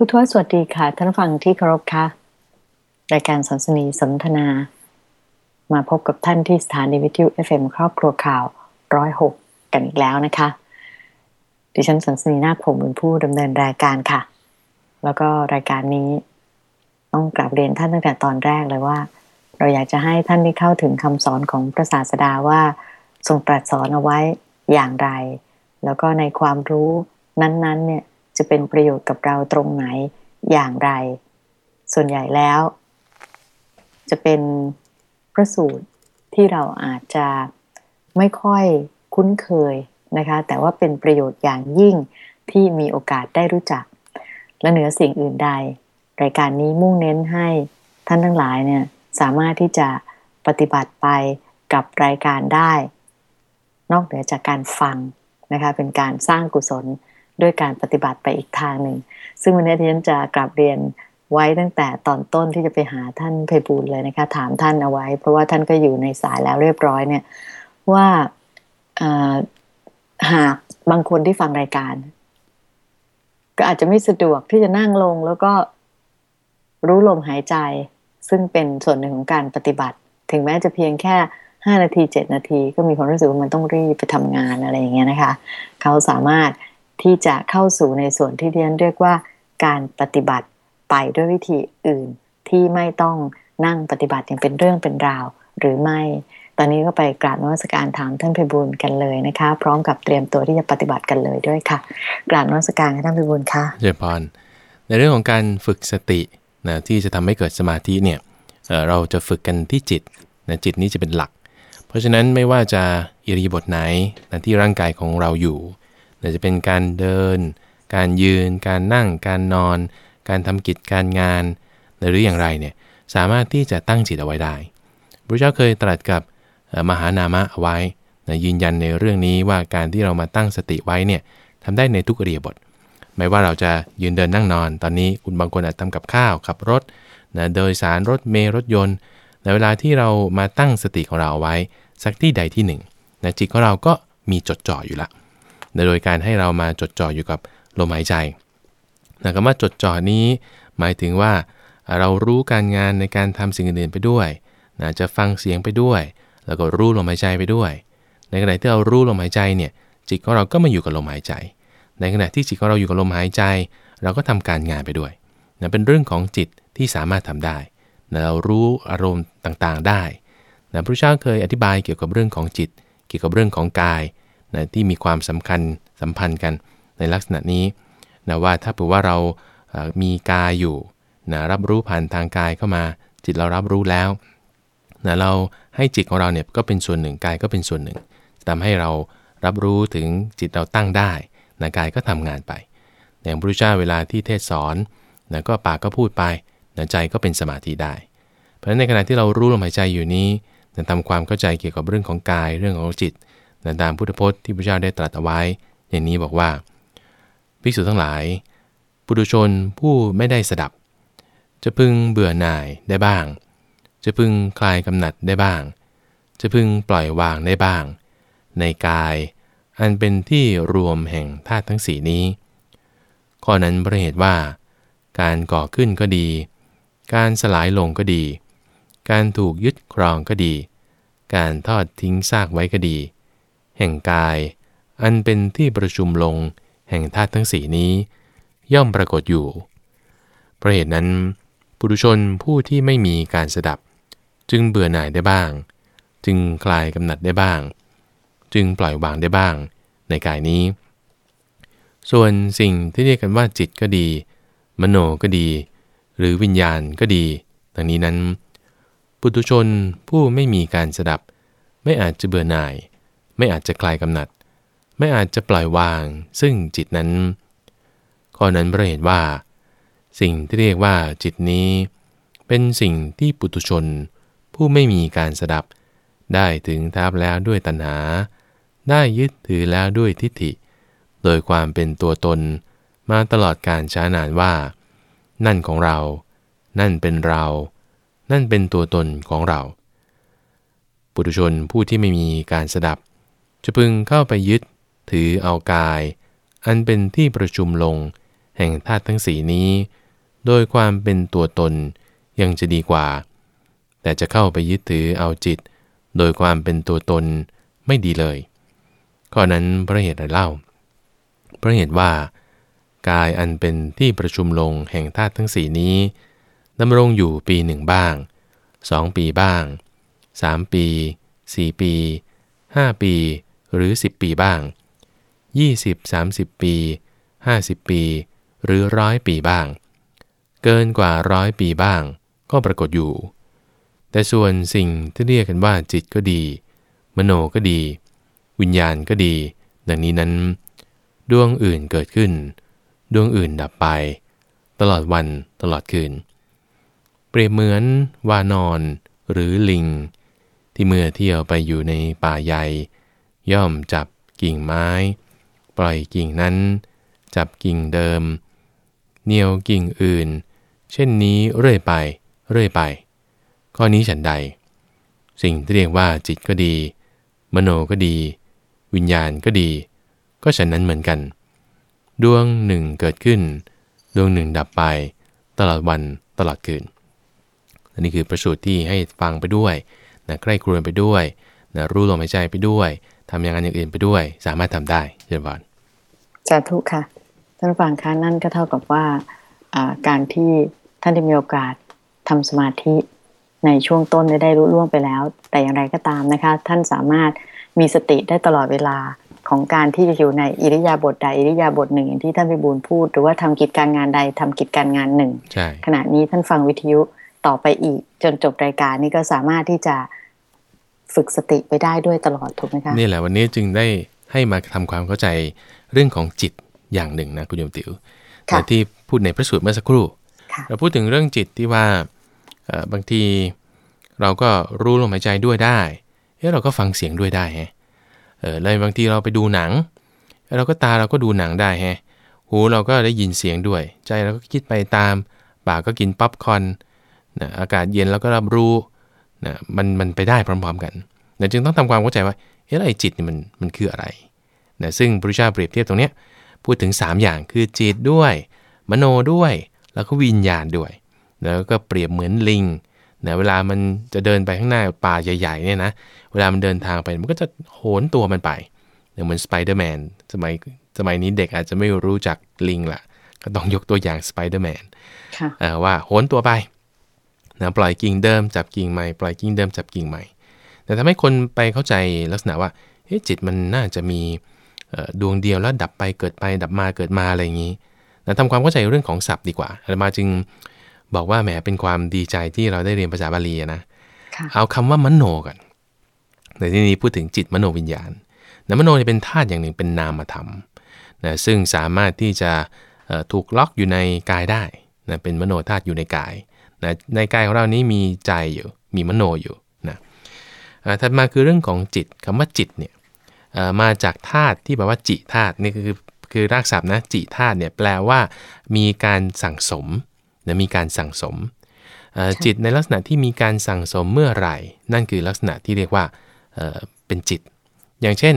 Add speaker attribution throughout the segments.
Speaker 1: ผู้ทวสวัสดีค่ะ ท่านฟังที่เคารพค่ะรายการสันสนีสนทนา มาพบกับท่านที่สถานีวิทยุ FM ครอบครัวข่าวร้อยหกกันอีกแล้วนะคะ ดิฉันสันสนีนาคผมเป็นผู้ดำเนินรายการค่ะ แล้วก็รายการนี้ต้องกลับเรียนท่านตั้งแต่ตอนแรกเลยว่า เราอยากจะให้ท่านได้เข้าถึงคำสอนของพระศาสดาว่าทรงตรัสสอนเอาไว้อย่างไร แล้วก็ในความรู้นั้นๆเนี่ย จะเป็นประโยชน์กับเราตรงไหนอย่างไร ส่วนใหญ่แล้ว จะเป็นพระสูตรที่เราอาจจะไม่ค่อยคุ้นเคยนะคะ แต่ว่าเป็นประโยชน์อย่างยิ่งที่มีโอกาสได้รู้จัก และเหนือสิ่งอื่นใด รายการนี้มุ่งเน้นให้ท่านทั้งหลายเนี่ยสามารถที่จะปฏิบัติไปกับรายการได้ นอกเหนือจากการฟังนะคะเป็นการสร้างกุศล ด้วยการปฏิบัติไปอีกทางหนึ่ง ซึ่งวันนี้ที่ฉันจะกลับเรียนไว้ตั้งแต่ตอนต้นที่จะไปหาท่านเพบูลเลยนะคะ ถามท่านเอาไว้ เพราะว่าท่านก็อยู่ในสายแล้วเรียบร้อยเนี่ยว่าหากบางคนที่ฟังรายการ ก็อาจจะไม่สะดวกที่จะนั่งลงแล้วก็รู้ลมหายใจ ซึ่งเป็นส่วนหนึ่งของการปฏิบัติ ถึงแม้จะเพียงแค่ห้านาทีเจ็ดนาที ก็มีความรู้สึกว่ามันต้องรีบไปทำงานอะไรอย่างเงี้ยนะคะ เขาสามารถ ที่จะเข้าสู่ในส่วนที่เรียนเรียกว่าการปฏิบัติไปด้วยวิธีอื่นที่ไม่ต้องนั่งปฏิบัติอย่างเป็นเรื่องเป็นราวหรือไม่ ตอนนี้ก็ไปกราบนวัสการถามท่านพิบูลกันเลยนะคะ พร้อมกับเตรียมตัวที่จะปฏิบัติกันเลยด้วยค่ะ กราบนวัสการท่านพิบูลค่ะ
Speaker 2: เจริญพรในเรื่องของการฝึกสตินะที่จะทำให้เกิดสมาธิเนี่ยเเราจะฝึกกันที่จิตนะจิตนี้จะเป็นหลัก เพราะฉะนั้นไม่ว่าจะอิริยาบถไหนนะที่ร่างกายของเราอยู่ จะเป็นการเดิน การยืน การนั่ง การนอน การทำกิจการงาน หรืออย่างไรเนี่ยสามารถที่จะตั้งจิตเอาไว้ได้พระเจ้าเคยตรัสกับมหานามะเอาไว้ยืนยันในเรื่องนี้ว่าการที่เรามาตั้งสติไว้เนี่ยทำได้ในทุกอริยบทไม่ว่าเราจะยืนเดินนั่งนอน ตอนนี้คุณบางคนอาจทำกับข้าวขับรถนะโดยสารรถเมล์รถยนต์ในเวลาที่เรามาตั้งสติของเราไว้ สักที่ใดที่หนึ่งนะจิตของเราก็มีจดจ่ออยู่ละ โดยการให้เรามาจดจ่ออยู่กับลมหายใจนะคำว่าจดจ่อนี้ หมายถึงว่าเรารู้การงานในการทำสิ่งอื่นๆไปด้วยนะจะฟังเสียงไปด้วย แล้วก็รู้ลมหายใจไปด้วย ในขณะที่เรารู้ลมหายใจเนี่ยจิตของเราก็มาอยู่กับลมหายใจ ในขณะที่จิตของเราอยู่กับลมหายใจ เราก็ทำการงานไปด้วยนะเป็นเรื่องของจิตที่สามารถทำได้นะเรารู้อารมณ์ต่างๆได้นะพระเจ้าเคยอธิบายเกี่ยวกับเรื่องของจิต เกี่ยวกับเรื่องของกาย นะที่มีความสำคัญสัมพันธ์กันในลักษณะนี้นะว่าถ้าเผื่อว่าเรามีกายอยู่นะรับรู้ผ่านทางกายเข้ามา จิตเรารับรู้แล้วนะเราให้จิตของเราเนี่ยก็เป็นส่วนหนึ่งกายก็เป็นส่วนหนึ่งทำให้เรารับรู้ถึงจิตเราตั้งได้นะกายก็ทำงานไป อย่างพระพุทธเจ้าเวลาที่เทศสอนนะก็ปากก็พูดไปนะใจก็เป็นสมาธิได้ เพราะฉะนั้นในขณะที่เรารู้ลมหายใจอยู่นี้นะทำความเข้าใจเกี่ยวกับเรื่องของกายเรื่องของจิต นะตามพุทธพจน์ที่พระเจ้าได้ตรัสเอาไว้อย่างนี้บอกว่าภิกษุทั้งหลาย ปุถุชนผู้ไม่ได้สดับ จะพึงเบื่อหน่ายได้บ้าง จะพึงคลายกำหนัดได้บ้าง จะพึงปล่อยวางได้บ้าง ในกาย อันเป็นที่รวมแห่งธาตุทั้งสี่นี้ ข้อนั้นเพราะเหตุว่า การก่อขึ้นก็ดี การสลายลงก็ดี การถูกยึดครองก็ดี การทอดทิ้งซากไว้ก็ดี แห่งกาย อันเป็นที่ประชุมลงแห่งธาตุทั้งสี่นี้ ย่อมปรากฏอยู่ เพราะเหตุนั้น ปุถุชนผู้ที่ไม่มีการสดับ จึงเบื่อหน่ายได้บ้าง จึงคลายกำหนัดได้บ้าง จึงปล่อยวางได้บ้างในกายนี้ ส่วนสิ่งที่เรียกกันว่าจิตก็ดี มโนก็ดี หรือวิญญาณก็ดีดังนี้นั้น ปุถุชนผู้ไม่มีการสดับ ไม่อาจจะเบื่อหน่าย ไม่อาจจะคลายกำหนัด ไม่อาจจะปล่อยวาง ซึ่งจิตนั้น ข้อนั้นเพราะเหตุว่า สิ่งที่เรียกว่าจิตนี้ เป็นสิ่งที่ปุตุชน ผู้ไม่มีการสดับ ได้ถึงทับแล้วด้วยตัณหา ได้ยึดถือแล้วด้วยทิฏฐิ โดยความเป็นตัวตนมาตลอดการช้านานว่า นั่นของเรา นั่นเป็นเรา นั่นเป็นตัวตนของเรา ปุถุชนผู้ที่ไม่มีการสดับ จะพึงเข้าไปยึด ถือเอากาย อันเป็นที่ประชุมลง แห่งธาตุทั้งสีนี้ โดยความเป็นตัวตนยังจะดีกว่า แต่จะเข้าไปยึดถือเอาจิต โดยความเป็นตัวตนไม่ดีเลย ข้อนั้นพระเหตุอะไรเล่า พระเหตุว่า กายอันเป็นที่ประชุมลงแห่งธาตุทั้งสีนี้ดำรงอยู่ปีหนึ่งบ้างสองปีบ้างสามปีสี่ปีห้าปี หรือสิบปีบ้างยี่สิบสามสิบปีห้าสิบปี หรือร้อยปีบ้าง เกินกว่าร้อยปีบ้าง ก็ปรากฏอยู่ แต่ส่วนสิ่งที่เรียกกันว่าจิตก็ดี มโนก็ดี วิญญาณก็ดี ดังนี้นั้น ดวงอื่นเกิดขึ้น ดวงอื่นดับไป ตลอดวันตลอดคืน เปรียบเหมือนวานอนหรือลิง ที่เมื่อเที่ยวไปอยู่ในป่าใหญ่ ย่อมจับกิ่งไม้ ปล่อยกิ่งนั้น จับกิ่งเดิมเหนี่ยวกิ่งอื่น เช่นนี้เรื่อยไป เรื่อยไป ข้อนี้ฉันใด สิ่งที่เรียกว่าจิตก็ดี มโนก็ดี วิญญาณก็ดี ก็ฉันนั้นเหมือนกัน ดวงหนึ่งเกิดขึ้น ดวงหนึ่งดับไป ตลอดวันตลอดคืนอันนี้คือประสูตรที่ให้ฟังไปด้วยนะใกล้ครวนไปด้วยนะรู้ลมหายใจไปด้วย ทำอย่างนั้นอย่างอื่นไปด้วย สามารถทำได้เช่นวัน
Speaker 1: สาธุค่ะท่านฟังคะนั่นก็เท่ากับว่าการที่ท่านได้มีโอกาสทำสมาธิในช่วงต้นได้รู้ล่วงไปแล้ว แต่อย่างไรก็ตามนะคะ ท่านสามารถมีสติได้ตลอดเวลาของการที่จะอยู่ในอิริยาบถใดอิริยาบถหนึ่งอย่างที่ท่านพิบูลพูด หรือว่าทำกิจการงานใดทำกิจการงานหนึ่งขณะนี้ท่านฟังวิทยุต่อไปอีกจนจบรายการนี้ก็สามารถที่จะ ฝึกสติไปได้ด้วยตลอดถูกไหมคะ
Speaker 2: นี่แหละวันนี้จึงได้ให้มาทำความเข้าใจเรื่องของจิตอย่างหนึ่งนะคุณโยมติว๋วที่พูดในพระสูตรเมื่อสักครู่ เราพูดถึงเรื่องจิตที่ว่าบางทีเราก็รู้ลมหายใจด้วยได้เเราก็ฟังเสียงด้วยได้ฮะเออเลยบางทีเราไปดูหนัง เราก็ตาเราก็ดูหนังได้ฮะหูเราก็ได้ยินเสียงด้วย ใจเราก็คิดไปตามปากก็กินป๊อปคอนนะอากาศเย็นแล้วก็รับรู้ นะมันมันไปได้พร้อมๆกันนะจึงต้องทำความเข้าใจว่าเฮ้ยไอ้จิตนี่มันมันคืออะไรนะซึ่งพระเจ้าเปรียบเทียบตรงเนี้ยพูดถึง 3 อย่างคือจิตด้วย มโนด้วย แล้วก็วิญญาณด้วยแล้วก็เปรียบเหมือนลิงนะเวลามันจะเดินไปข้างหน้าป่าใหญ่ๆเนี่ยนะเวลามันเดินทางไปมันก็จะโหนตัวมันไปเหมือนสไปเดอร์แมนสมัยสมัยนี้เด็กอาจจะไม่รู้จักลิงละก็ต้องยกตัวอย่างสไปเดอร์แมนว่าโหนตัวไป นะปล่อยกิ่งเดิมจับกิ่งใหม่ปล่อยกิ่งเดิมจับกิ่งใหม่ แต่ทำให้คนไปเข้าใจลักษณะว่าเฮ้จิตมันน่าจะมีดวงเดียวแล้วดับไปเกิดไปดับมาเกิดมาอะไรอย่างนี้นะทำความเข้าใจเรื่องของศัพท์ดีกว่าอาตมาจึงบอกว่าแหมเป็นความดีใจที่เราได้เรียนภาษาบาลีนะเอาคำว่ามโนก่อนในที่นี้พูดถึงจิตมโนวิญญาณนะมโนเป็นธาตุอย่างหนึ่งเป็นนามธรรมนะซึ่งสามารถที่จะถูกล็อกอยู่ในกายได้นะเป็นมโนธาตุอยู่ในกาย นะในกายของเรานี้มีใจอยู่ มีมโนอยู่นะถัดมาคือเรื่องของจิตคำว่าจิตเนี่ยมาจากธาตุที่แปลว่าจิธาตุนี่คือคือรากศัพท์นะจิธาตุเนี่ยแปลว่ามีการสั่งสมนะมีการสั่งสม จิตในลักษณะที่มีการสั่งสมเมื่อไหร่ นั่นคือลักษณะที่เรียกว่าเป็นจิต อย่างเช่น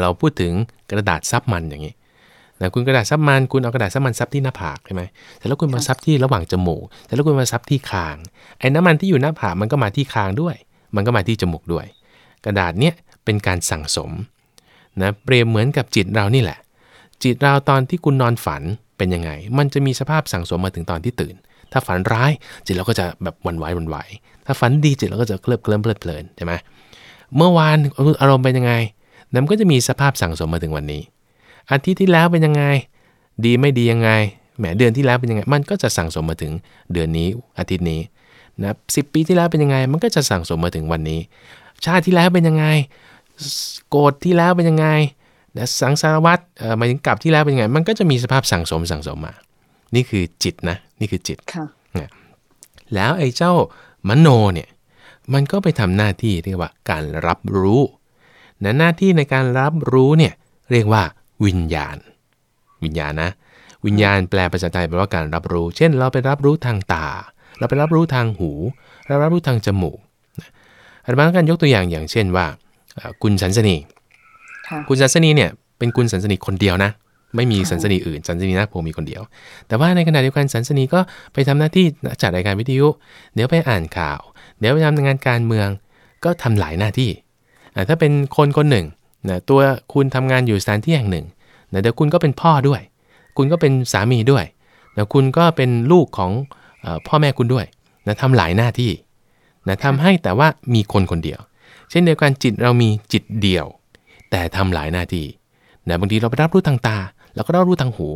Speaker 2: เราพูดถึงกระดาษซับมันอย่างนี้ นะคุณกระดาษซับมันคุณเอากระดาษซับมันซับที่หน้าผากใช่ไหมแต่แล้วคุณมาซับที่ระหว่างจมูกแต่แล้วคุณมาซับที่คาง ไอ้น้ำมันที่อยู่หน้าผากมันก็มาที่คางด้วย มันก็มาที่จมูกด้วย กระดาษเนี้ยเป็นการสั่งสมนะเปรียบเหมือนกับจิตเรานี่แหละ จิตเราตอนที่คุณนอนฝันเป็นยังไง มันจะมีสภาพสั่งสมมาถึงตอนที่ตื่น ถ้าฝันร้ายจิตเราก็จะแบบวันไหววันไหว ถ้าฝันดีจิตเราก็จะเคลิบเคลิ้มเพลิดเพลินใช่ไหมเมื่อวานอารมณ์เป็นยังไงนั้นก็จะมีสภาพสั่งสมมาถึงวันนี้ อาทิตย์ที่แล้วเป็นยังไง ดีไม่ดียังไงแหมเดือนที่แล้วเป็นยังไง มันก็จะสั่งสมมาถึงเดือนนี้อาทิตย์นี้นะสิปีที่แล้วเป็นยังไง มันก็จะสั่งสมมาถึงวันนี้ ชาติที่แล้วเป็นยังไง โกรธที่แล้วเป็นยังไงนะสังสารวัตรเอ่อมาถึงกลับที่แล้วเป็นยังไง มันก็จะมีสภาพสั่งสมสั่งสมมา นี่คือจิตนะ นี่คือจิตนะแล้วไอ้เจ้ามโนเนี่ย มันก็ไปทำหน้าที่เรียกว่าการรับรู้นะหน้าที่ในการรับรู้เนี่ยเรียกว่า วิญญาณ วิญญาณนะ วิญญาณแปลภาษาไทยแปลว่าการรับรู้ เช่น เราไปรับรู้ทางตา เราไปรับรู้ทางหู เรารับรู้ทางจมูกอาจารย์กันยกตัวอย่างอย่างเช่นว่า คุณสันสนีคุณสันสนีเนี่ยเป็นคุณสันสนีคนเดียวนะไม่มีสันสนีอื่นสันสนีนาคโพมีคนเดียว แต่ว่าในขณะเดียวกันสันสนีก็ไปทำหน้าที่จัดรายการวิทยุ เดี๋ยวไปอ่านข่าว เดี๋ยวไปทำงานการเมือง ก็ทำหลายหน้าที่อ่าถ้าเป็นคนคนหนึ่ง นะตัวคุณทำงานอยู่สถานที่แห่งหนึ่งนะเดี๋ยวคุณก็เป็นพ่อด้วย คุณก็เป็นสามีด้วยนะคุณก็เป็นลูกของอพ่อแม่คุณด้วยนะทำหลายหน้าที่นะทำให้แต่ว่ามีคนคนเดียว เช่นเดียวกันจิตเรามีจิตเดียว แต่ทำหลายหน้าที่นะบางทีเราไปรับรู้ทางตาเราก็รับรู้ทางหู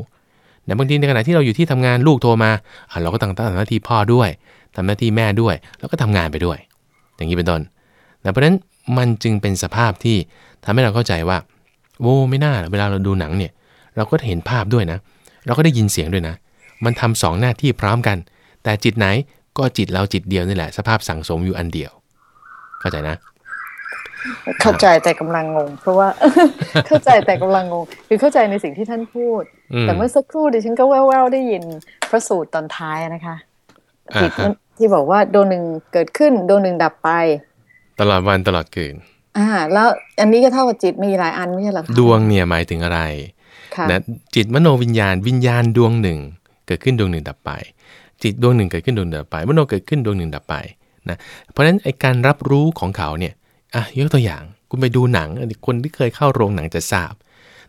Speaker 2: นะบางทีในขณะที่เราอยู่ที่ทำงานลูกโทรมาเราก็ต้องทำหน้าที่พ่อด้วยทำหน้าที่แม่ด้วย แล้วก็ทำงานไปด้วย อย่างนี้เป็นต้นนะเพราะฉะนั้นมันจึงเป็นสภาพที่ ทำให้เราเข้าใจว่าโว้ไม่น่าเวลาเราดูหนังเนี่ย เราก็เห็นภาพด้วยนะ เราก็ได้ยินเสียงด้วยนะ มันทำสองหน้าที่พร้อมกัน แต่จิตไหนก็จิตเราจิตเดียวนี่แหละ สภาพสั่งสมอยู่อันเดียว เข้าใจนะ
Speaker 1: เข้าใจแต่กำลังงง เพราะว่าเข้าใจแต่กำลังงง คือเข้าใจในสิ่งที่ท่านพูด
Speaker 2: อืม
Speaker 1: แต่เมื่อสักครู่ดิฉันก็แว่วๆได้ยินพระสูตรตอนท้ายนะคะ
Speaker 2: อ่าฮะ
Speaker 1: จิตมันที่บอกว่าดวงหนึ่งเกิดขึ้นดวงหนึ่งดับไป
Speaker 2: ตลอดวันตลอดคืน
Speaker 1: อ่า แล้วอันนี้ก็เท่ากับจิตมีหลายอันไม่ใช่เหรอคะ
Speaker 2: ดวงเนี่ยหมายถึงอะไร
Speaker 1: ค่ะ
Speaker 2: นะจิตมโนวิญญาณวิญญาณดวงหนึ่ง เกิดขึ้นดวงหนึ่งดับไป จิตดวงหนึ่งเกิดขึ้นดวงหนึ่งดับไป มโนเกิดขึ้นดวงหนึ่งดับไปนะเพราะฉะนั้นไอการรับรู้ของเขาเนี่ยอะยกตัวอย่างคุณไปดูหนังอันนี้คนที่เคยเข้าโรงหนังจะทราบ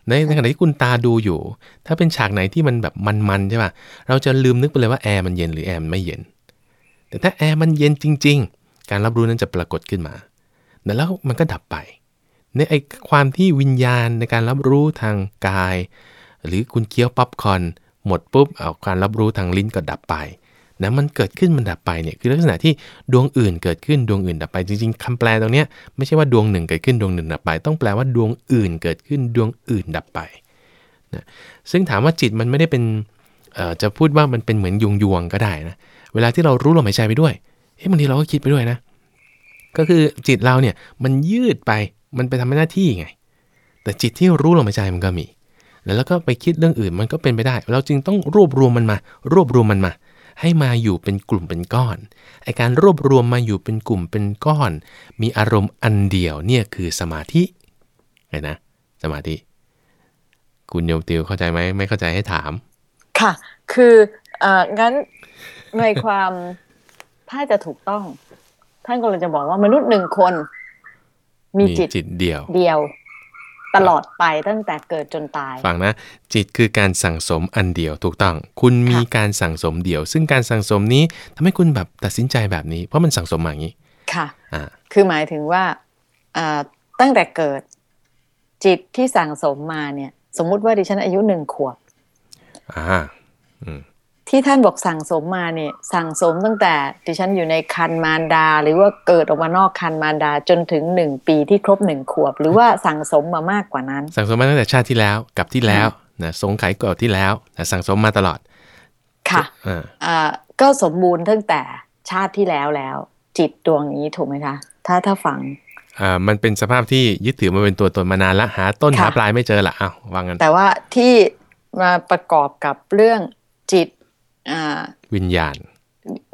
Speaker 2: ในในขณะที่คุณตาดูอยู่ ถ้าเป็นฉากไหนที่มันแบบมันๆใช่ป่ะเราจะลืมนึกไปเลยว่าแอร์มันเย็นหรือแอร์มันไม่เย็น แต่ถ้าแอร์มันเย็นจริง ๆ การรับรู้นั้นจะปรากฏขึ้นมา แล้วมันก็ดับไป ในไอความที่วิญญาณในการรับรู้ทางกาย หรือคุณเคี้ยวป๊อปคอนหมดปุ๊บเอาการรับรู้ทางลิ้นก็ดับไปนะมันเกิดขึ้นมันดับไปเนี่ยคือลักษณะที่ดวงอื่นเกิดขึ้นดวงอื่นดับไปจริงๆคำแปลตรงเนี้ยไม่ใช่ว่าดวงหนึ่งเกิดขึ้นดวงหนึ่งดับไป ต้องแปลว่าดวงอื่นเกิดขึ้นดวงอื่นดับไปนะซึ่งถามว่าจิตมันไม่ได้เป็นจะพูดว่ามันเป็นเหมือนยวงยวงๆก็ได้นะเวลาที่เรารู้ลมหายใจไปด้วยเฮ้ยบางทีเราก็คิดไปด้วยนะ ก็คือจิตเราเนี่ยมันยืดไปมันไปทำหน้าที่ไง แต่จิตที่รู้ลมหายใจมันก็มี แล้วก็ไปคิดเรื่องอื่นมันก็เป็นไปได้ เราจึงต้องรวบรวมมันมา รวบรวมมันมา ให้มาอยู่เป็นกลุ่มเป็นก้อนไอการรวบรวมมาอยู่เป็นกลุ่มเป็นก้อน มีอารมณ์อันเดียวเนี่ยคือสมาธิเห็นะสมาธิ คุณโยมติวเข้าใจไหมไม่เข้าใจให้ถาม
Speaker 1: ค่ะ คือเอ่องั้นในความถ้าจะถูกต้อง ท่านก็เลยจะบอกว่ามนุษย์หนึ่งคนมี
Speaker 2: มี
Speaker 1: จิต
Speaker 2: จิตเดียว
Speaker 1: เดียว ตลอดไปตั้งแต่เกิดจนตาย
Speaker 2: ฟังนะ จิตคือการสั่งสมอันเดียวถูกต้อง คุณมีการสั่งสมเดียว ซึ่งการสั่งสมนี้ทำให้คุณแบบตัดสินใจแบบนี้ เพราะมันสั่งสมมาอย่างนี้
Speaker 1: ค่ะ
Speaker 2: อ่า
Speaker 1: คือหมายถึงว่าอ่าตั้งแต่เกิดจิตที่สั่งสมมาเนี่ย สมมุติว่าดิฉันอายุหนึ่งขวบ
Speaker 2: อ่า
Speaker 1: ที่ท่านบอกสั่งสมมาเนี่ยสั่งสมตั้งแต่ดิฉันอยู่ในคันมารดา หรือว่าเกิดออกมานอกคันมารดาจนถึงหนึ่งปีที่ครบหนึ่งขวบ หรือว่าสั่งสมมามากกว่านั้น
Speaker 2: สั่งสมมาตั้งแต่ชาติที่แล้วกับที่แล้วนะสงไขก่อนที่แล้วนะสั่งสมมาตลอด
Speaker 1: ค่ะ
Speaker 2: อ่า
Speaker 1: ก็สมบูรณ์ตั้งแต่ชาติที่แล้วแล้ว จิตดวงนี้ถูกไหมคะ ถ้าถ้าฟัง
Speaker 2: อ่ามันเป็นสภาพที่ยึดถือมาเป็นตัวตนมานานละหาต้นหาปลายไม่เจอละอ้าววางกัน
Speaker 1: แต่ว่าที่มาประกอบกับเรื่องจิต
Speaker 2: วิญญาณ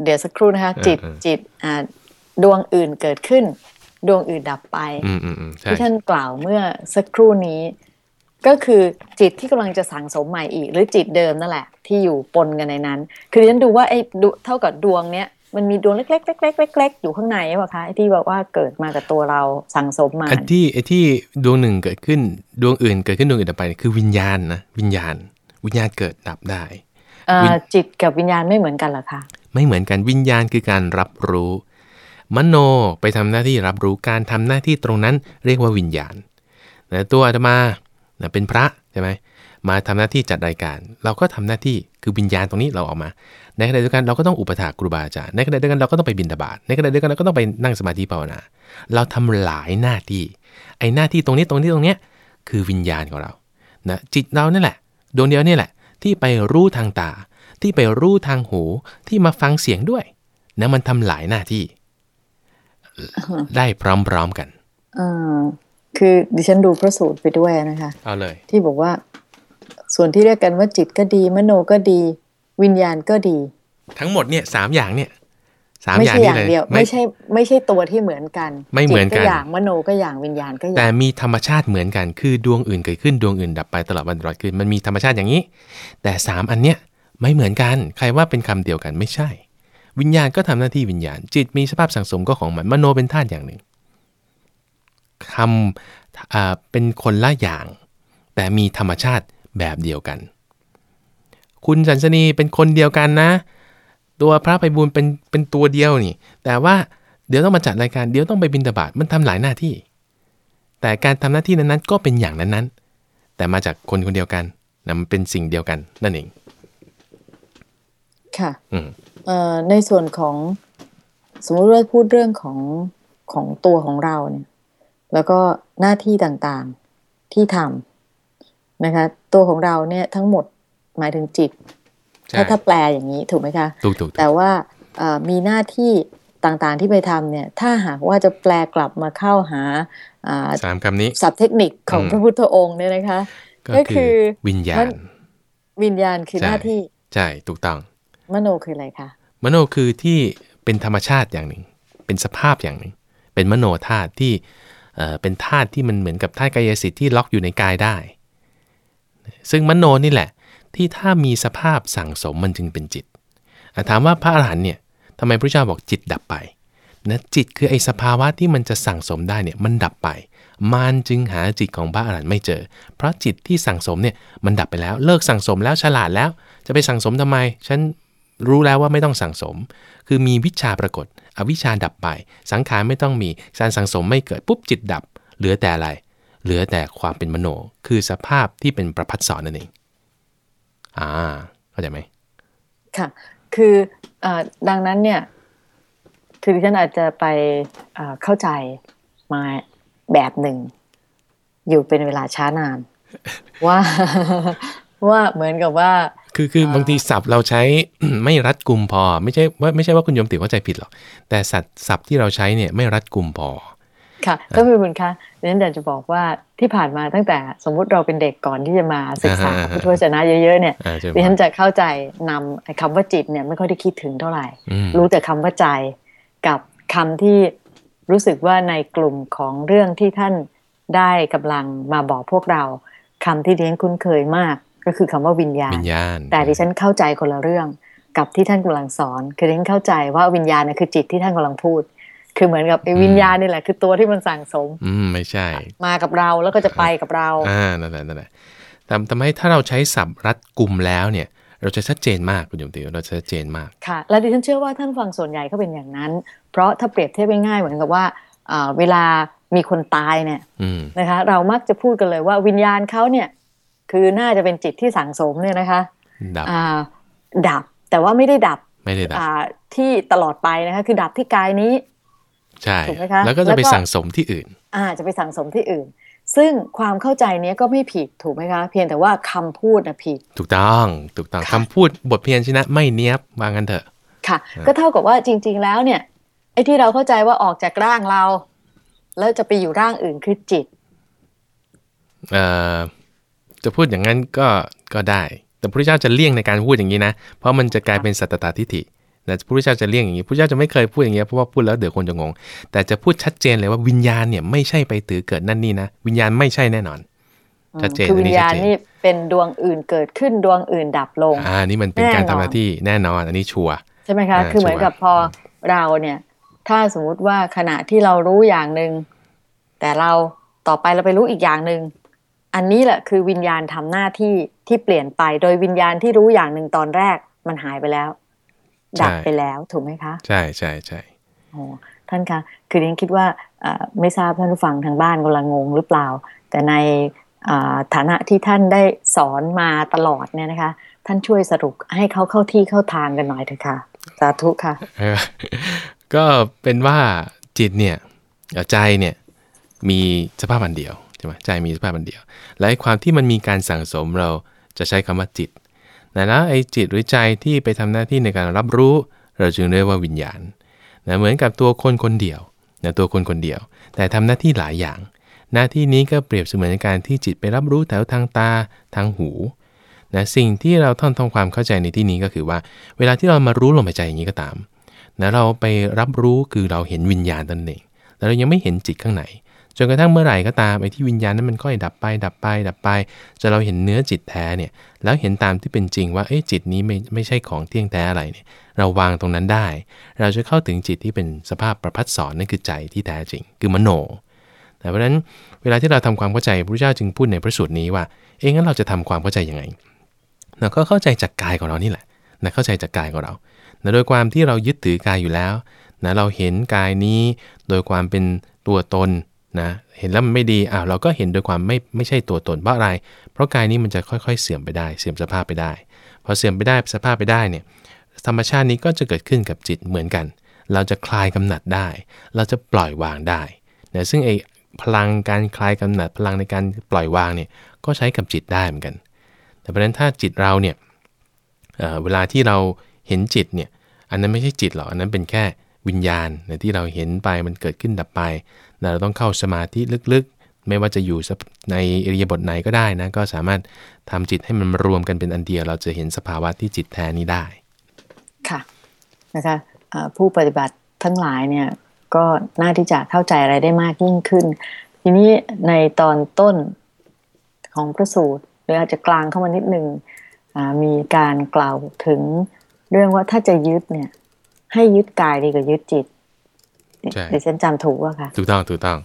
Speaker 1: เดี๋ยวสักครู่นะคะ
Speaker 2: เออ
Speaker 1: จิต
Speaker 2: เออ
Speaker 1: จิตอ่าดวงอื่นเกิดขึ้น ดวงอื่นดับไป
Speaker 2: อืมอืมอืมใช่
Speaker 1: ที่ท่านกล่าวเมื่อสักครู่นี้ ก็คือจิตที่กำลังจะสั่งสมใหม่อีก หรือจิตเดิมนั่นแหละ ที่อยู่ปนกันในนั้น คือดิฉันดูว่าไอ้ดูเท่ากับดวงเนี้ยมันมีดวงเล็กๆเล็กๆเล็กๆอยู่ข้างในใช่ปะคะไอ้ที่บอกว่าเกิดมากับตัวเราสั่งสมมา
Speaker 2: ไอ้ที่ไอ้ที่ดวงหนึ่งเกิดขึ้นดวงอื่นเกิดขึ้นดวงอื่นดับไปเนี่ยคือวิญญาณนะวิญญาณ วิญญาณเกิดดับได้
Speaker 1: เอ่อ
Speaker 2: วิญ
Speaker 1: จิตกับวิญญาณไม่เหมือนกันเหรอคะ
Speaker 2: ไม่เหมือนกันวิญญาณคือการรับรู้ มโนไปทำหน้าที่รับรู้การทำหน้าที่ตรงนั้นเรียกว่าวิญญาณนะตัวอาตมานะเป็นพระใช่ไหมมาทำหน้าที่จัดรายการ เราก็ทำหน้าที่คือวิญญาณตรงนี้เราออกมา ในขณะเดียวกันเราก็ต้องอุปถากครูบาอาจารย์ในขณะเดียวกันเราก็ต้องไปบิณฑบาตในขณะเดียวกันเราก็ต้องไปนั่งสมาธิภาวนา เราทำหลายหน้าที่ ไอ้หน้าที่ตรงนี้ตรงนี้ตรงเนี้ยคือวิญญาณของเรานะจิตเรานี่แหละดวงเดียวนี่แหละ ที่ไปรู้ทางตา ที่ไปรู้ทางหูที่มาฟังเสียงด้วยนะมันทำหลายหน้าที่ ได้พร้อมๆกัน
Speaker 1: เออคือดิฉันดูพระสูตรไปด้วยนะคะ
Speaker 2: เอาเลย
Speaker 1: ที่บอกว่า ส่วนที่เรียกกันว่าจิตก็ดี มโนก็ดี วิญญาณก็ดี
Speaker 2: ทั้งหมดเนี่ยสามอย่างเนี่ย สาม
Speaker 1: ไม่
Speaker 2: อย่าง
Speaker 1: ใช่อ
Speaker 2: นี้
Speaker 1: ย่าง
Speaker 2: เลย
Speaker 1: เดียวไม่ใช่ไม่ใช่ตัวที่เหมือนกัน
Speaker 2: ไม่เหมือนกัน
Speaker 1: จิตอย่างมโนก็อย่างวิญญาณก็อย่า
Speaker 2: แต่
Speaker 1: ง
Speaker 2: มีธรรมชาติเหมือนกันคือดวงอื่นเกิดขึ้นดวงอื่นดับไปตลอดวันตลอดคืนมันมีธรรมชาติอย่างนี้ แต่สามอันเนี้ยไม่เหมือนกันใครว่าเป็นคำเดียวกันไม่ใช่ วิญญาณก็ทำหน้าที่วิญญาณ จิตมีสภาพสังสมก็ของมันมโนเป็นธาตุอย่างหนึ่งคำอ่าเป็นคนละอย่าง แต่มีธรรมชาติแบบเดียวกัน คุณสันสนีเป็นคนเดียวกันนะ ตัวพระไพบูลย์เป็นเป็นตัวเดียวนี่ แต่ว่าเดี๋ยวต้องมาจัดรายการเดี๋ยวต้องไปบินตบาตมันทำหลายหน้าที่ แต่การทำหน้าที่นั้นๆ ก็เป็นอย่างนั้นๆ แต่มาจากคนคนเดียวกันนะมันเป็นสิ่งเดียวกันนั่นเอง
Speaker 1: ค่ะ
Speaker 2: อืม
Speaker 1: เอ่อในส่วนของสมมุติว่าพูดเรื่องของของตัวของเราเนี่ย แล้วก็หน้าที่ต่างๆที่ทำนะคะ ตัวของเราเนี่ยทั้งหมดหมายถึงจิต
Speaker 2: ใช่
Speaker 1: ถ้าถ้าแปลอย่างนี้ถูกไหมคะ
Speaker 2: ถูกถูกถูก
Speaker 1: แต่ว่าเอ่อมีหน้าที่ต่างๆที่ไปทำเนี่ย ถ้าหากว่าจะแปลกลับมาเข้าหาอ่า
Speaker 2: สามคำนี้
Speaker 1: ศัพท์เทคนิคของ
Speaker 2: อืม
Speaker 1: พระพุทธองค์เนี่ยนะคะ
Speaker 2: ก็
Speaker 1: ก็
Speaker 2: คื
Speaker 1: คืออ
Speaker 2: วิญญา
Speaker 1: มั
Speaker 2: ณ
Speaker 1: นวิญญาณคือ
Speaker 2: ใช่
Speaker 1: หน้าที่
Speaker 2: ใช่ถูกต้อง
Speaker 1: มโนคืออะไรคะ
Speaker 2: มโนคือที่เป็นธรรมชาติอย่างหนึ่ง เป็นสภาพอย่างหนึ่ง เป็นมโนธาตุที่เอ่อเป็นธาตุที่มันเหมือนกับธาตุกายสิทธิ์ที่ล็อกอยู่ในกายได้ ซึ่งมโนนี่แหละ ที่ถ้ามีสภาพสั่งสมมันจึงเป็นจิต ถามว่าพระอรหันต์เนี่ยทำไมพระเจ้าบอกจิตดับไปนะจิตคือไอ้สภาวะที่มันจะสั่งสมได้เนี่ยมันดับไป มารจึงหาจิตของพระอรหันต์ไม่เจอ เพราะจิตที่สั่งสมเนี่ยมันดับไปแล้ว เลิกสั่งสมแล้วฉลาดแล้ว จะไปสั่งสมทำไม ฉันรู้แล้วว่าไม่ต้องสั่งสม คือมีวิชาปรากฏ อวิชชาดับไป สังขารไม่ต้องมีการสั่งสมไม่เกิดปุ๊บจิตดับ เหลือแต่อะไร เหลือแต่ความเป็นมโน คือสภาพที่เป็นประพัดสอนนั่นเอง อ่าเข้าใจไหม
Speaker 1: ค่ะ คือเออดังนั้นเนี่ย คือดิฉันอาจจะไปเอ่อเข้าใจมาแบบหนึ่ง อยู่เป็นเวลาช้านาน ว่าว่าเหมือนกับว่า
Speaker 2: คือคือบางทีศัพท์เราใช้ไม่รัดกุมพอ ไม่ใช่ว่าไม่ใช่ว่าคุณโยมติเข้าใจผิดหรอกแต่สัตว์ศัพท์ที่เราใช้เนี่ยไม่รัดกุมพอ
Speaker 1: ค่ะก็คือคุณคะดิฉันอยากจะบอกว่าที่ผ่านมาตั้งแต่สมมุติเราเป็นเด็กก่อนที่จะมาศึกษา
Speaker 2: อ่าฮะ
Speaker 1: พุทธวจนะเยอะๆเนี่ย
Speaker 2: อ่าใช่ไหม
Speaker 1: ดิฉันจะเข้าใจนำไอ้คำว่าจิตเนี่ยไม่ค่อยได้คิดถึงเท่าไหร่
Speaker 2: อืม
Speaker 1: รู้แต่คำว่าใจกับคำที่รู้สึกว่าในกลุ่มของเรื่องที่ท่านได้กำลังมาบอกพวกเราคำที่ดิฉันคุ้นเคยมากก็คือคำว่าวิญญาณ
Speaker 2: วิญญาณ
Speaker 1: แต่ดิฉันเข้าใจคนละเรื่องกับที่ท่านกำลังสอน คือดิฉันเข้าใจว่าวิญญาณน่ะคือจิตที่ท่านกำลังพูด คือเหมือนกับไอ้วิญญาณนี่แหละคือตัวที่มันสั่งสม
Speaker 2: อืมไม่ใช่
Speaker 1: มากับเราแล้วก็จะไปกับเรา
Speaker 2: อ่านั่นแหละนั่นแหละทำทำให้ถ้าเราใช้ศัพท์รัดกุมแล้วเนี่ย เราจะชัดเจนมากคุณโยมติเราจะชัดเจนมาก
Speaker 1: ค่ะ และดิฉันเชื่อว่าท่านฟังส่วนใหญ่ก็เป็นอย่างนั้น เพราะถ้าเปรียบเทียบง่ายๆเหมือนกับว่าอ่าเวลามีคนตายเนี่ย
Speaker 2: อืม
Speaker 1: นะคะ เรามักจะพูดกันเลยว่าวิญญาณเขาเนี่ย คือน่าจะเป็นจิตที่สั่งสมเนี่ยนะคะ
Speaker 2: ดับ
Speaker 1: อ่าดับแต่ว่าไม่ได้ดับ
Speaker 2: ไม่ได้ดับ
Speaker 1: อ่าที่ตลอดไปนะคะ คือดับที่กายนี้
Speaker 2: ใช่
Speaker 1: ถูกไหมคะ
Speaker 2: แล้วก็จะไป
Speaker 1: แล้วก็
Speaker 2: สั่งสมที่อื่น
Speaker 1: อาจะไปสั่งสมที่อื่น ซึ่งความเข้าใจเนี้ยก็ไม่ผิดถูกไหมคะ เพียงแต่ว่าคำพูดนะผิด
Speaker 2: ถูกต้องถูกต้อง
Speaker 1: ค่ะ
Speaker 2: คำพูดบทเพียนชนะไม่เนี้ยบวางันเถอะ
Speaker 1: ค่ะ ก็เท่ากับว่าจริง ๆ แล้วเนี่ยไอ้ที่เราเข้าใจว่าออกจากร่างเรา แล้วจะไปอยู่ร่างอื่นคือจิต
Speaker 2: เอ่อจะพูดอย่างนั้นก็ก็ได้ แต่พระพุทธเจ้าจะเลี่ยงในการพูดอย่างนี้นะ เพราะมันจะกลายเป็นสัตตตาทิฏฐิ นะพระพุทธเจ้าจะเลี่ยงอย่างนี้พระพุทธเจ้าจะไม่เคยพูดอย่างนี้เพราะว่าพูดแล้วเดี๋ยวคนจะงง แต่จะพูดชัดเจนเลยว่าวิญญาณเนี่ยไม่ใช่ไปถือเกิดนั่นนี่นะวิญญาณไม่ใช่แน่นอนชัดเจน
Speaker 1: คือ
Speaker 2: อัน
Speaker 1: วิ
Speaker 2: นี้
Speaker 1: ญญาณ
Speaker 2: ชัดเจน
Speaker 1: นี่เป็นดวงอื่นเกิดขึ้นดวงอื่นดับลง
Speaker 2: อ่านี่มันเป็นการ
Speaker 1: แน่นอน
Speaker 2: ทำหน้าที่แน่นอนอันนี้ชัวร์
Speaker 1: ใช่ไหมคะ
Speaker 2: อ่า
Speaker 1: คือเหมือนกับ
Speaker 2: ชั
Speaker 1: พ
Speaker 2: ว
Speaker 1: อ
Speaker 2: ร์
Speaker 1: เราเนี่ย ถ้าสมมุติว่าขณะที่เรารู้อย่างหนึ่งแต่เราต่อไปเราไปรู้อีกอย่างหนึ่งอันนี้แหละคือวิญญาณทำหน้าที่ที่เปลี่ยนไป โดยวิญญาณที่รู้อย่างหนึ่งตอนแรกมันหายไปแล้ว ดับไปแล้วถูกไหมคะ
Speaker 2: ใช่ใช่ใช่
Speaker 1: โอ้ท่านคะคือดิฉันคิดว่าเอ่อไม่ทราบท่านผู้ฟังทางบ้านกำลังงงหรือเปล่า แต่ในอ่าฐานะที่ท่านได้สอนมาตลอดเนี่ยนะคะ ท่านช่วยสรุปให้เขาเข้าที่เข้าทางกันหน่อยเถอะค่ะสาธุค่ะ
Speaker 2: เออก็เป็นว่าจิตเนี่ยเอ่อใจเนี่ยมีสภาพอันเดียวใช่ไหมใจมีสภาพอันเดียว และไอ้ความที่มันมีการสั่งสมเราจะใช้คำว่าจิต นะแล้วไอ้จิตหรือใจที่ไปทำหน้าที่ในการรับรู้ เราจึงเรียกว่าวิญญาณนะเหมือนกับตัวคนคนเดียวนะตัวคนคนเดียว แต่ทำหน้าที่หลายอย่าง หน้าที่นี้ก็เปรียบเสมือนการที่จิตไปรับรู้แถวทางตาทางหูนะสิ่งที่เราต้องทำความเข้าใจในที่นี้ก็คือว่า เวลาที่เรามารู้ลมหายใจอย่างนี้ก็ตามนะเราไปรับรู้คือเราเห็นวิญญาณตนเองแต่เรายังไม่เห็นจิตข้างใน จนกระทั่งเมื่อไหร่ก็ตามไอ้ที่วิญญาณนั้นมันก็ดับไป ดับไป ดับไปจนเราเห็นเนื้อจิตแท้เนี่ยแล้วเห็นตามที่เป็นจริงว่าเอ๊ะจิตนี้ไม่ไม่ใช่ของเที่ยงแท้อะไรเนี่ยเราวางตรงนั้นได้ เราจะเข้าถึงจิตที่เป็นสภาพประพัดสอนนั่นคือใจที่แท้จริง คือมโนแต่เพราะนั้นเวลาที่เราทำความเข้าใจพระเจ้าจึงพูดในพระสูตรนี้ว่า เอ๊ะงั้นเราจะทำความเข้าใจยังไงเราก็เข้าใจจากกายของเรานี่แหละนะเข้าใจจากกายของเรานะโดยความที่เรายึดถือกายอยู่แล้วนะเราเห็นกายนี้โดยความเป็นตัวตน นะเห็นแล้วมันไม่ดีอ้าวเราก็เห็นโดยความไม่ไม่ใช่ตัวตนเพราะอะไร เพราะกายนี้มันจะค่อยๆ เสื่อมไปได้ เสื่อมสภาพไปได้ พอเสื่อมไปได้สภาพไปได้เนี่ยธรรมชาตินี้ก็จะเกิดขึ้นกับจิตเหมือนกัน เราจะคลายกำหนัดได้ เราจะปล่อยวางได้นะซึ่งไอ้พลังการคลายกำหนัดพลังในการปล่อยวางเนี่ยก็ใช้กับจิตได้เหมือนกัน แต่เพราะนั้นถ้าจิตเราเนี่ยเเวลาที่เราเห็นจิตเนี่ยอันนั้นไม่ใช่จิตหรอกอันนั้นเป็นแค่วิญญาณนที่เราเห็นไปมันเกิดขึ้นดับไป นะเราต้องเข้าสมาธิลึกๆ ไม่ว่าจะอยู่ในอริยบถไหนก็ได้นะ ก็สามารถทำจิตให้มันรวมกันเป็นอันเดียว เราจะเห็นสภาวะที่จิตแท้นี้ได้
Speaker 1: ค่ะ นะคะผู้ปฏิบัติทั้งหลายเนี่ยก็น่าที่จะเข้าใจอะไรได้มากยิ่งขึ้น ทีนี้ในตอนต้นของพระสูตรหรืออาจจะกลางเข้ามานิดหนึ่งมีการกล่าวถึงเรื่องว่าถ้าจะยึดเนี่ยให้ยึดกายดีกว่ายึดจิต ดิฉันจำถูกว่าค่ะ
Speaker 2: ถูกต้องถูกต้อง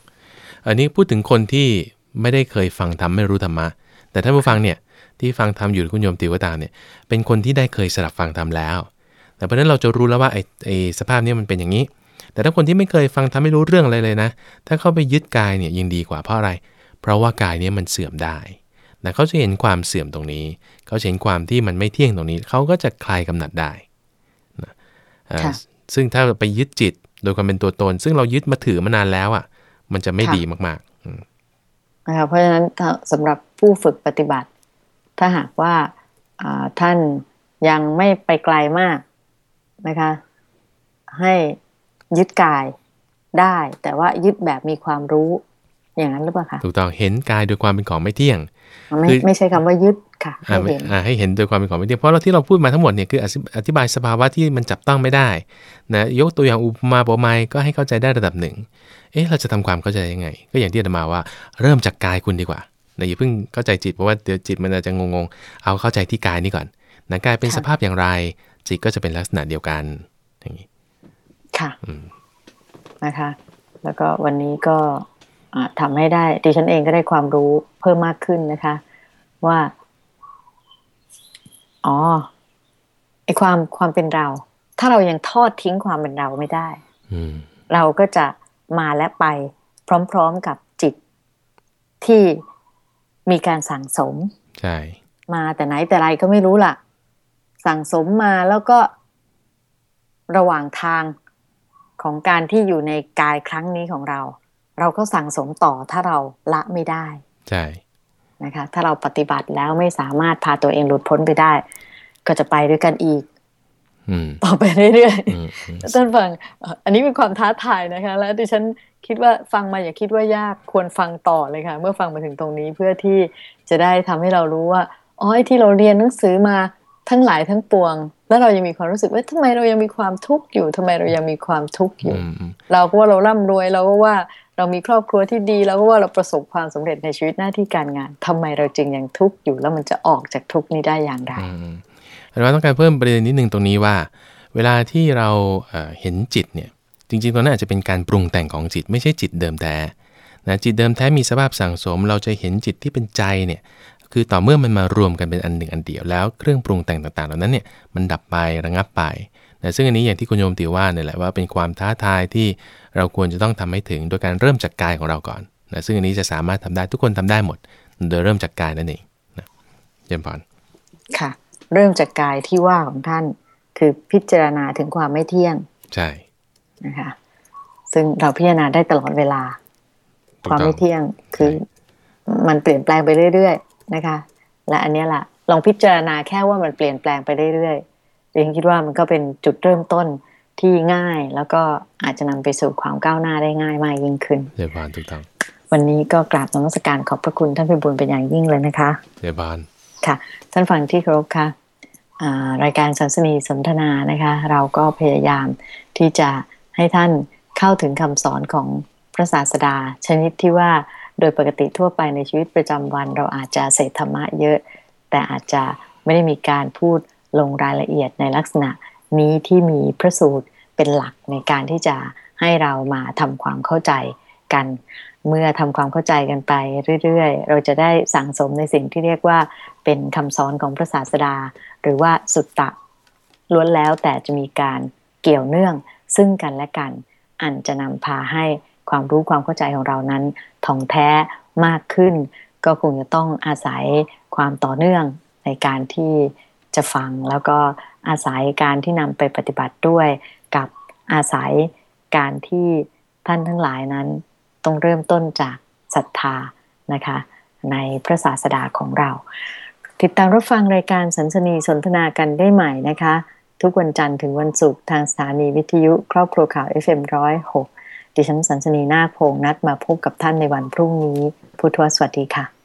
Speaker 2: อันนี้พูดถึงคนที่ไม่ได้เคยฟังธรรมไม่รู้ธรรมะ แต่ถ้าผู้ฟังเนี่ยที่ฟังธรรมอยู่คุณโยมติวตาเนี่ย เป็นคนที่ได้เคยสลับฟังธรรมแล้ว แต่เพราะนั้นเราจะรู้แล้วว่าไอ้ไอ้สภาพนี้มันเป็นอย่างนี้ แต่ถ้าคนที่ไม่เคยฟังธรรมไม่รู้เรื่องอะไรเลยนะ ถ้าเข้าไปยึดกายเนี่ยยิ่งดีกว่าเพราะอะไร เพราะว่ากายนี้มันเสื่อมได้แต่เขาจะเห็นความเสื่อมตรงนี้ เขาเห็นความที่มันไม่เที่ยงตรงนี้ เขาก็จะคลายกำหนัดได้นะซึ่งถ้าไปยึดจิตโดยความเป็นตัวตน ซึ่งเรายึดมาถือมานานแล้วอะ มันจะไม่ดีมาก
Speaker 1: ๆนะคะเพราะฉะนั้นสำหรับผู้ฝึกปฏิบัติ ถ้าหากว่าท่านยังไม่ไปไกลมากนะคะ ให้ยึดกายได้ แต่ว่ายึดแบบมีความรู้อย่างนั้นหรือเปล่าคะ
Speaker 2: ถูกต้องเห็นกายโดยความเป็นของไม่เที่ยง
Speaker 1: ไม่ไม่ใช่คำว่ายึด ค่ะให้เห็น
Speaker 2: ให้เห็นโดยความเป็นของไม่เที่ยงเพราะเราที่เราพูดมาทั้งหมดเนี่ยคืออธิบายสภาวะที่มันจับต้องไม่ได้นะยกตัวอย่างอุปมาอุปไมยก็ให้เข้าใจได้ระดับหนึ่งเอ๊ะเราจะทำความเข้าใจยังไง ก็อย่างที่อาตมาว่าเริ่มจากกายคุณดีกว่านะอย่าเพิ่งเข้าใจจิตเพราะว่าเดี๋ยวจิตมันอาจจะงงๆเอาเข้าใจที่กายนี่ก่อนนะกายเป็นสภาพอย่างไร จิตก็จะเป็นลักษณะเดียวกันอย่างนี้
Speaker 1: ค่ะนะคะ แล้วก็วันนี้ก็ทำให้ได้ดิฉันเองก็ได้ความรู้เพิ่มมากขึ้นนะคะ ว่า อ๋อไอความความเป็นเรา ถ้าเรายังทอดทิ้งความเป็นเราไม่ได้เราก็จะมาและไปพร้อมๆกับจิตที่มีการสั่งสม
Speaker 2: ใช่
Speaker 1: มาแต่ไหนแต่ไรก็ไม่รู้ล่ะ สั่งสมมาแล้วก็ระหว่างทางของการที่อยู่ในกายครั้งนี้ของเรา เราก็สั่งสมต่อถ้าเราละไม่ได้
Speaker 2: ใช่
Speaker 1: นะคะ ถ้าเราปฏิบัติแล้วไม่สามารถพาตัวเองหลุดพ้นไปได้ ก็จะไปด้วยกันอีกต่อไปเรื่อยๆท่านฟัง อันนี้เป็นความท้าทายนะคะ แล้วดิฉันคิดว่าฟังมาอย่าคิดว่ายากควรฟังต่อเลยค่ะ เมื่อฟังมาถึงตรงนี้เพื่อที่จะได้ทำให้เรารู้ว่าอ๋อที่เราเรียนหนังสือมา ทั้งหลายทั้งปวง แล้วเรายังมีความรู้สึกว่าทำไมเรายังมีความทุกข์อยู่ทำไมเรายังมีความทุกข์อยู่ เราก็ว่าเราร่ำรวยเราก็ว่าเรามีครอบครัวที่ดีแล้วก็ว่าเราประสบความสำเร็จในชีวิตหน้าที่การงานทำไมเราจึงยังทุกข์อยู่แล้วมันจะออกจากทุกข์นี้ได้อย่างไร
Speaker 2: เราต้องการเพิ่มประเด็นนิดนึงตรงนี้ว่า เวลาที่เราเห็นจิตเนี่ยจริงๆตรงนั้นอาจจะเป็นการปรุงแต่งของจิตไม่ใช่จิตเดิมแท้นะจิตเดิมแท้มีสภาพสั่งสม เราจะเห็นจิตที่เป็นใจเนี่ย คือต่อเมื่อมันมารวมกันเป็นอันหนึ่งอันเดียวแล้วเครื่องปรุงแต่งต่างๆ เหล่านั้นเนี่ยมันดับไประงับไปนะซึ่งอันนี้อย่างที่คุณโยมติว่าเนี่ยแหละว่าเป็นความท้าทายที่เราควรจะต้องทำให้ถึงโดยการเริ่มจากกายของเราก่อนนะซึ่งอันนี้จะสามารถทำได้ทุกคนทำได้หมด โดยเริ่มจากกายนั่นเองนะเยี่ยมพร
Speaker 1: ค่ะ เริ่มจากกายที่ว่าของท่านคือพิจารณาถึงความไม่เที่ยง
Speaker 2: ใช่
Speaker 1: นะคะซึ่งเราพิจารณาได้ตลอดเวลา ความไม่เที่ยงคือมันเปลี่ยนแปลงไปเรื่อยๆ นะคะ และอันนี้แหละลองพิจารณาแค่ว่ามันเปลี่ยนแปลงไปเรื่อยๆเองคิดว่ามันก็เป็นจุดเริ่มต้นที่ง่ายแล้วก็อาจจะนำไปสู่ความก้าวหน้าได้ง่ายมากยิ่งขึ้น
Speaker 2: เรียบานถูกต้อง
Speaker 1: วันนี้ก็กราบนมัสการขอบพระคุณท่านพิบูลเป็นอย่างยิ่งเลยนะคะ
Speaker 2: เรียบาน
Speaker 1: ค่ะ ท่านฟังที่เคารพค่ะรายการสันสนีสนทนานะคะ เราก็พยายามที่จะให้ท่านเข้าถึงคำสอนของพระศาสดา ชนิดที่ว่า โดยปกติทั่วไปในชีวิตประจำวันเราอาจจะเสพธรรมะเยอะ แต่อาจจะไม่ได้มีการพูดลงรายละเอียดในลักษณะนี้ที่มีพระสูตรเป็นหลักในการที่จะให้เรามาทำความเข้าใจกัน เมื่อทำความเข้าใจกันไปเรื่อยๆ เราจะได้สั่งสมในสิ่งที่เรียกว่าเป็นคำสอนของพระศาสดา หรือว่าสุตตะล้วนแล้วแต่จะมีการเกี่ยวเนื่องซึ่งกันและกัน อันจะนำพาให้ ความรู้ความเข้าใจของเรานั้นท่องแท้มากขึ้น ก็คงจะต้องอาศัยความต่อเนื่องในการที่จะฟัง แล้วก็อาศัยการที่นำไปปฏิบัติด้วยกับอาศัยการที่ท่านทั้งหลายนั้นต้องเริ่มต้นจากศรัทธานะคะในพระศาสดาของเรา ติดตามรับฟังรายการสันสนีสนทนากันได้ใหม่นะคะ ทุกวันจันทร์ถึงวันศุกร์ทางสถานีวิทยุครอบครัวข่าว FM106 ดิฉันสันสนีนาคพงนัดมาพบกับท่านในวันพรุ่งนี้ พุทธวสวัสดีค่ะ